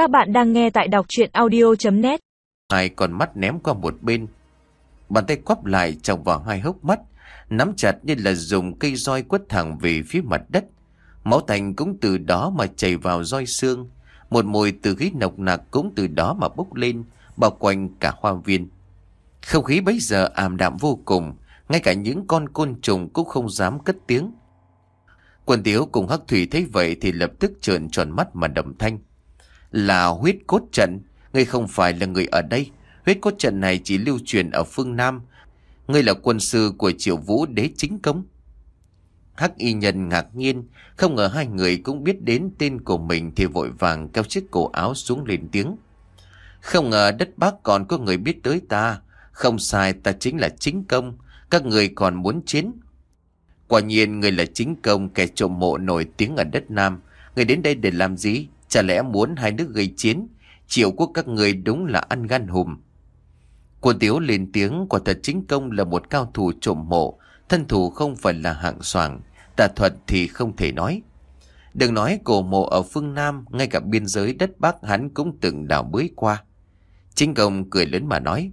Các bạn đang nghe tại đọc chuyện audio.net Hai con mắt ném qua một bên. Bàn tay quắp lại chồng vào hai hốc mắt, nắm chặt như là dùng cây roi quất thẳng về phía mặt đất. Máu thành cũng từ đó mà chảy vào roi xương. Một mùi từ khí nồng nặc cũng từ đó mà bốc lên, bao quanh cả hoa viên. Không khí bấy giờ ảm đạm vô cùng, ngay cả những con côn trùng cũng không dám cất tiếng. Quân tiếu cùng Hắc Thủy thấy vậy thì lập tức trợn tròn mắt mà đầm thanh. Là huyết cốt trận, ngươi không phải là người ở đây. Huyết cốt trận này chỉ lưu truyền ở phương Nam. Ngươi là quân sư của triệu vũ đế chính công. Hắc y nhân ngạc nhiên, không ngờ hai người cũng biết đến tên của mình thì vội vàng kéo chiếc cổ áo xuống lên tiếng. Không ngờ đất Bắc còn có người biết tới ta. Không sai ta chính là chính công. Các người còn muốn chiến. Quả nhiên người là chính công kẻ trộm mộ nổi tiếng ở đất Nam. Người đến đây để làm gì? Chả lẽ muốn hai nước gây chiến? Chiều quốc các người đúng là ăn gan hùm. Quân tiếu lên tiếng quả thật chính công là một cao thủ trộm mộ. Thân thủ không phải là hạng soàng. Tà thuật thì không thể nói. Đừng nói cổ mộ ở phương Nam, ngay cả biên giới đất Bắc hắn cũng từng đào bới qua. Chính công cười lớn mà nói.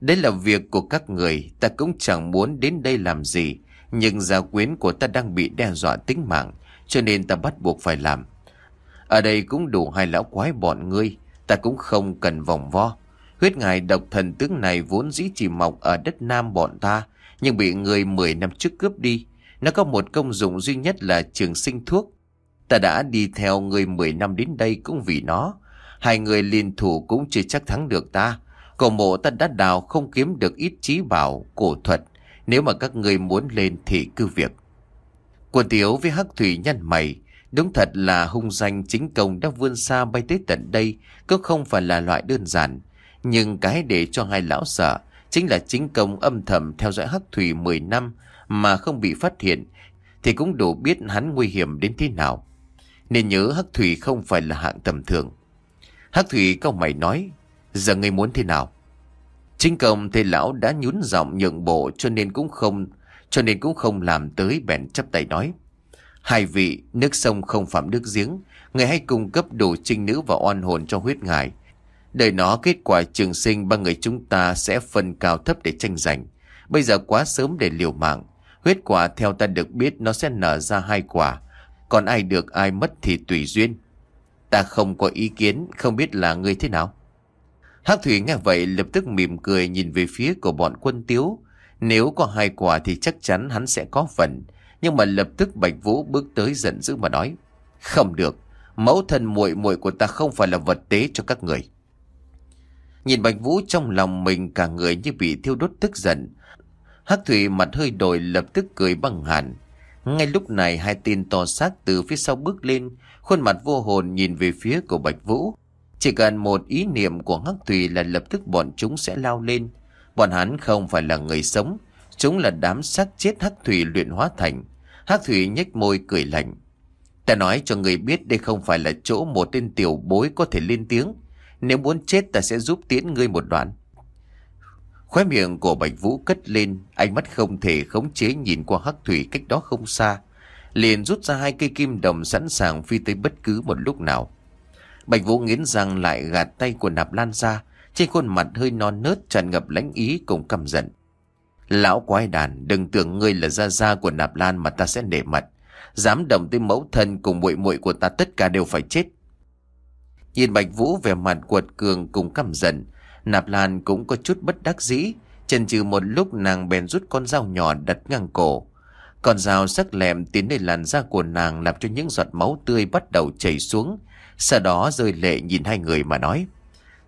Đây là việc của các người, ta cũng chẳng muốn đến đây làm gì. Nhưng gia quyến của ta đang bị đe dọa tính mạng, cho nên ta bắt buộc phải làm. Ở đây cũng đủ hai lão quái bọn ngươi, ta cũng không cần vòng vo. Huyết ngài độc thần tướng này vốn dĩ chỉ mọc ở đất Nam bọn ta, nhưng bị người 10 năm trước cướp đi. Nó có một công dụng duy nhất là trường sinh thuốc. Ta đã đi theo người 10 năm đến đây cũng vì nó. Hai người liên thủ cũng chưa chắc thắng được ta. Cổ mộ ta đã đào không kiếm được ít trí bảo, cổ thuật. Nếu mà các người muốn lên thì cứ việc. Quân tiếu với hắc thủy nhăn mày. Đúng thật là hung danh chính công đã vươn xa bay tới tận đây. Cũng không phải là loại đơn giản. Nhưng cái để cho hai lão sợ chính là chính công âm thầm theo dõi hắc thủy 10 năm mà không bị phát hiện, thì cũng đủ biết hắn nguy hiểm đến thế nào. Nên nhớ hắc thủy không phải là hạng tầm thường. Hắc thủy câu mày nói, Giờ ngươi muốn thế nào Chính công thầy lão đã nhún giọng nhượng bộ cho nên cũng không, cho nên cũng không làm tới bèn chấp tay nói. Hai vị, nước sông không phạm nước giếng, người hay cung cấp đủ trinh nữ và oan hồn cho huyết ngài. Đời nó kết quả trường sinh ba người chúng ta sẽ phân cao thấp để tranh giành. Bây giờ quá sớm để liều mạng. Huyết quả theo ta được biết nó sẽ nở ra hai quả. Còn ai được ai mất thì tùy duyên. Ta không có ý kiến, không biết là người thế nào. Hắc Thủy nghe vậy lập tức mỉm cười nhìn về phía của bọn quân tiếu. Nếu có hai quả thì chắc chắn hắn sẽ có phần. Nhưng mà lập tức Bạch Vũ bước tới giận dữ mà nói. Không được, mẫu thân muội muội của ta không phải là vật tế cho các người. Nhìn Bạch Vũ trong lòng mình cả người như bị thiêu đốt tức giận. Hắc Thủy mặt hơi đổi lập tức cười băng hàn. Ngay lúc này hai tên to xác từ phía sau bước lên, khuôn mặt vô hồn nhìn về phía của Bạch Vũ. Chỉ cần một ý niệm của Hắc Thủy là lập tức bọn chúng sẽ lao lên. Bọn hắn không phải là người sống, chúng là đám xác chết Hắc Thủy luyện hóa thành. Hắc Thủy nhếch môi cười lạnh. Ta nói cho người biết đây không phải là chỗ một tên tiểu bối có thể lên tiếng. Nếu muốn chết ta sẽ giúp tiễn ngươi một đoạn. Khóe miệng của Bạch Vũ cất lên, ánh mắt không thể khống chế nhìn qua Hắc Thủy cách đó không xa. Liền rút ra hai cây kim đồng sẵn sàng phi tới bất cứ một lúc nào. Bạch Vũ nghiến răng lại gạt tay của Nạp Lan ra, trên khuôn mặt hơi non nớt tràn ngập lãnh ý cùng căm giận. Lão quái đàn, đừng tưởng ngươi là gia gia của Nạp Lan mà ta sẽ nể mặt. Dám động tới mẫu thân cùng muội muội của ta tất cả đều phải chết. Nhìn Bạch Vũ vẻ mặt quật cường cùng căm giận, Nạp Lan cũng có chút bất đắc dĩ, chần chừ một lúc nàng bèn rút con dao nhỏ đặt ngang cổ. Con dao sắc lẹm tiến lên làn da của nàng làm cho những giọt máu tươi bắt đầu chảy xuống, sau đó rơi lệ nhìn hai người mà nói.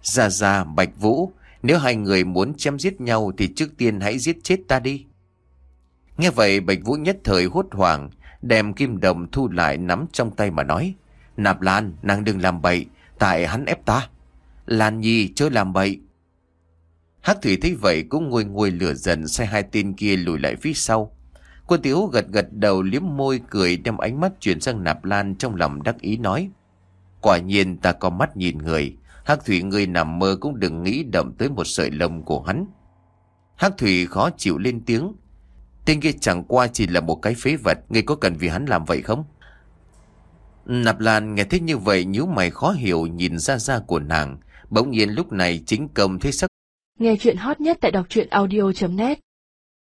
Ra ra, Bạch Vũ, nếu hai người muốn chém giết nhau thì trước tiên hãy giết chết ta đi. Nghe vậy Bạch Vũ nhất thời hốt hoảng, đem kim đồng thu lại nắm trong tay mà nói. Nạp Lan, nàng đừng làm bậy, tại hắn ép ta. Lan Nhi chớ làm bậy. Hắc Thủy thấy vậy cũng ngồi ngồi lửa dần xe hai tên kia lùi lại phía sau. Quân Tiếu gật gật đầu liếm môi cười đem ánh mắt chuyển sang Nạp Lan trong lòng đắc ý nói. Quả nhiên ta có mắt nhìn người, Hắc Thủy người nằm mơ cũng đừng nghĩ động tới một sợi lông của hắn. Hắc Thủy khó chịu lên tiếng. Tên kia chẳng qua chỉ là một cái phế vật, ngươi có cần vì hắn làm vậy không? Nạp Lan nghe thấy như vậy nhíu mày khó hiểu nhìn ra ra của nàng. Bỗng nhiên lúc này chính cầm thấy sắc. Nghe chuyện hot nhất tại đọc truyện audio.net